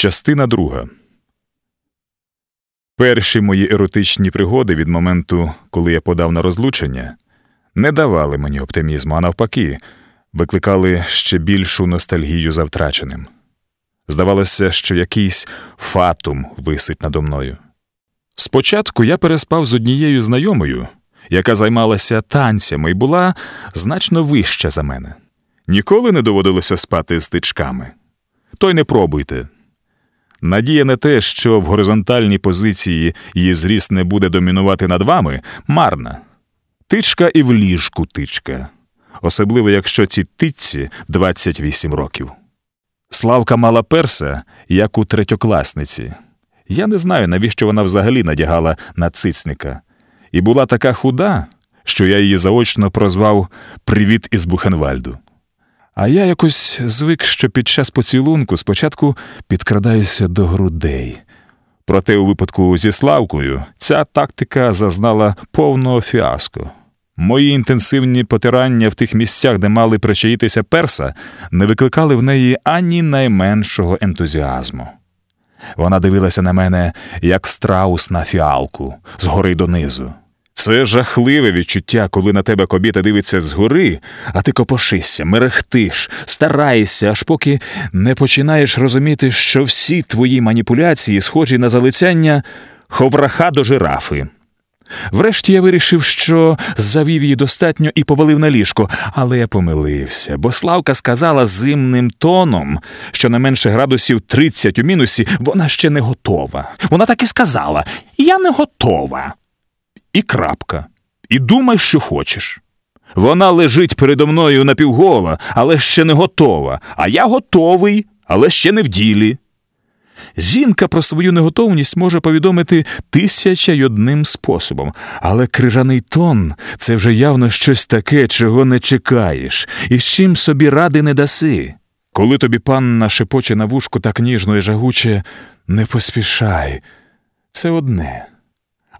Частина друга. Перші мої еротичні пригоди від моменту, коли я подав на розлучення, не давали мені оптимізму, а навпаки, викликали ще більшу ностальгію за втраченим. Здавалося, що якийсь фатум висить надо мною. Спочатку я переспав з однією знайомою, яка займалася танцями і була значно вища за мене. Ніколи не доводилося спати з тичками. То й не пробуйте. Надія на те, що в горизонтальній позиції її зріст не буде домінувати над вами, марна. Тичка і в ліжку тичка, особливо якщо ці тичці 28 років. Славка мала перса, як у третьокласниці. Я не знаю, навіщо вона взагалі надягала на цицника, і була така худа, що я її заочно прозвав Привіт із Бухенвальду. А я якось звик, що під час поцілунку спочатку підкрадаюся до грудей. Проте у випадку зі Славкою ця тактика зазнала повного фіаско. Мої інтенсивні потирання в тих місцях, де мали причаїтися перса, не викликали в неї ані найменшого ентузіазму. Вона дивилася на мене, як страус на фіалку, згори донизу. Це жахливе відчуття, коли на тебе кобіта дивиться згори, а ти копошишся, мерехтиш, стараєшся, аж поки не починаєш розуміти, що всі твої маніпуляції схожі на залицяння ховраха до жирафи. Врешті я вирішив, що завів її достатньо і повалив на ліжко, але я помилився, бо Славка сказала зимним тоном, що на менше градусів 30 у мінусі вона ще не готова. Вона так і сказала: Я не готова. І крапка. І думай, що хочеш. Вона лежить передо мною напівгола, але ще не готова, а я готовий, але ще не в ділі. Жінка про свою неготовність може повідомити тисяча й одним способом, але крижаний тон це вже явно щось таке, чого не чекаєш, і з чим собі ради не даси. Коли тобі панна шепоче на вушку так ніжно і жагуче, не поспішай. Це одне.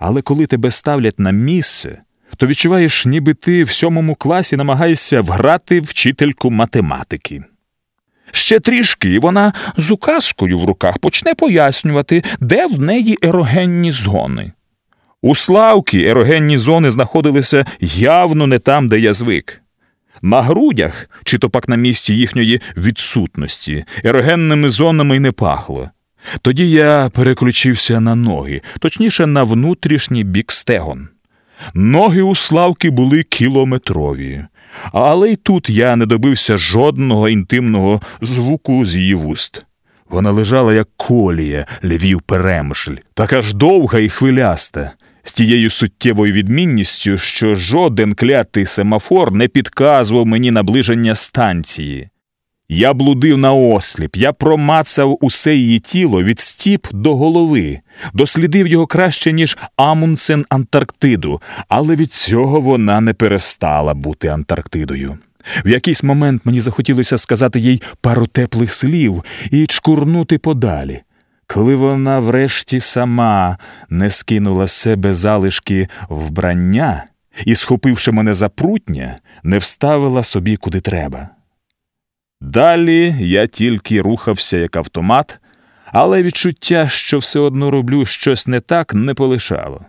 Але коли тебе ставлять на місце, то відчуваєш, ніби ти в сьомому класі намагаєшся вграти вчительку математики. Ще трішки, і вона з указкою в руках почне пояснювати, де в неї ерогенні зони. У Славки ерогенні зони знаходилися явно не там, де я звик. На грудях, чи то пак на місці їхньої відсутності, ерогенними зонами й не пахло. Тоді я переключився на ноги, точніше, на внутрішній бік стегон. Ноги у Славки були кілометрові, але й тут я не добився жодного інтимного звуку з її вуст. Вона лежала, як колія, львів перемишль, така ж довга і хвиляста, з тією суттєвою відмінністю, що жоден клятий семафор не підказував мені наближення станції. Я блудив на осліп, я промацав усе її тіло від стіп до голови, дослідив його краще, ніж Амундсен Антарктиду, але від цього вона не перестала бути Антарктидою. В якийсь момент мені захотілося сказати їй пару теплих слів і чкурнути подалі. Коли вона врешті сама не скинула з себе залишки вбрання і, схопивши мене за прутня, не вставила собі куди треба. Далі я тільки рухався як автомат, але відчуття, що все одно роблю щось не так, не полишало.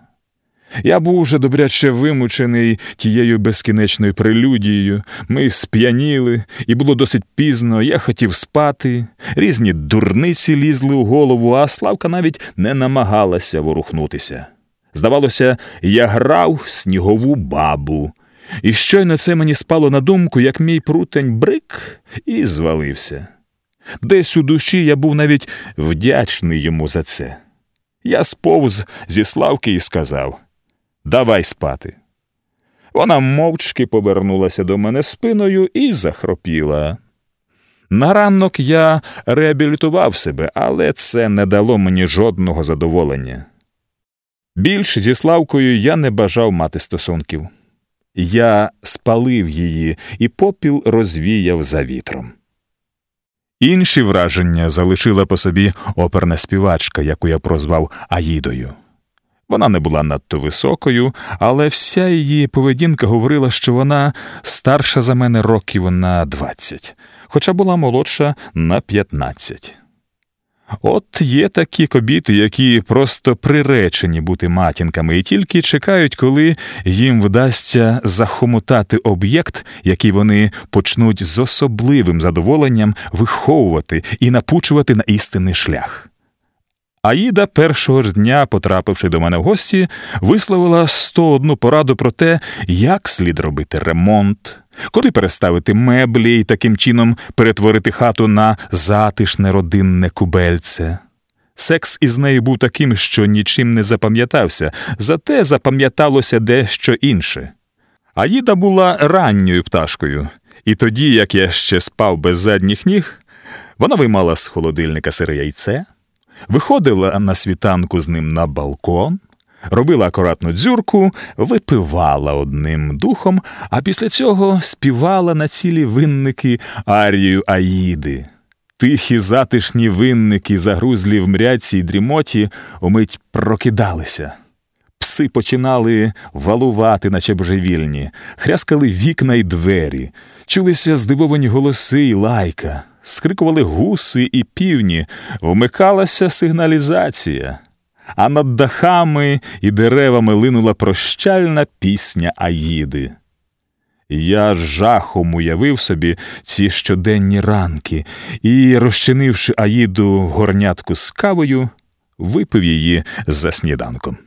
Я був уже добряче вимучений тією безкінечною прелюдією, ми сп'яніли, і було досить пізно, я хотів спати, різні дурниці лізли у голову, а Славка навіть не намагалася ворухнутися. Здавалося, я грав снігову бабу, і щойно це мені спало на думку, як мій прутень брик, і звалився. Десь у душі я був навіть вдячний йому за це. Я сповз зі Славки і сказав Давай спати. Вона мовчки повернулася до мене спиною і захропіла. На ранок я реабілітував себе, але це не дало мені жодного задоволення. Більш зі Славкою я не бажав мати стосунків. Я спалив її, і попіл розвіяв за вітром. Інші враження залишила по собі оперна співачка, яку я прозвав Аїдою. Вона не була надто високою, але вся її поведінка говорила, що вона старша за мене років на двадцять, хоча була молодша на п'ятнадцять. От є такі кобіти, які просто приречені бути матінками і тільки чекають, коли їм вдасться захомотати об'єкт, який вони почнуть з особливим задоволенням виховувати і напучувати на істинний шлях. Аїда першого ж дня, потрапивши до мене в гості, висловила 101 пораду про те, як слід робити ремонт, куди переставити меблі і таким чином перетворити хату на затишне родинне кубельце. Секс із нею був таким, що нічим не запам'ятався, зате запам'яталося дещо інше. Аїда була ранньою пташкою, і тоді, як я ще спав без задніх ніг, вона виймала з холодильника сире яйце виходила на світанку з ним на балкон, робила акуратну дзюрку, випивала одним духом, а після цього співала на цілі винники арію Аїди. Тихі затишні винники, загрузлі в мряці й дрімоті, умить прокидалися. Пси починали валувати, наче божевільні, хряскали вікна й двері, чулися здивовані голоси й лайка скрикували гуси і півні, вмикалася сигналізація, а над дахами і деревами линула прощальна пісня Аїди. Я жахом уявив собі ці щоденні ранки і, розчинивши Аїду горнятку з кавою, випив її за сніданком.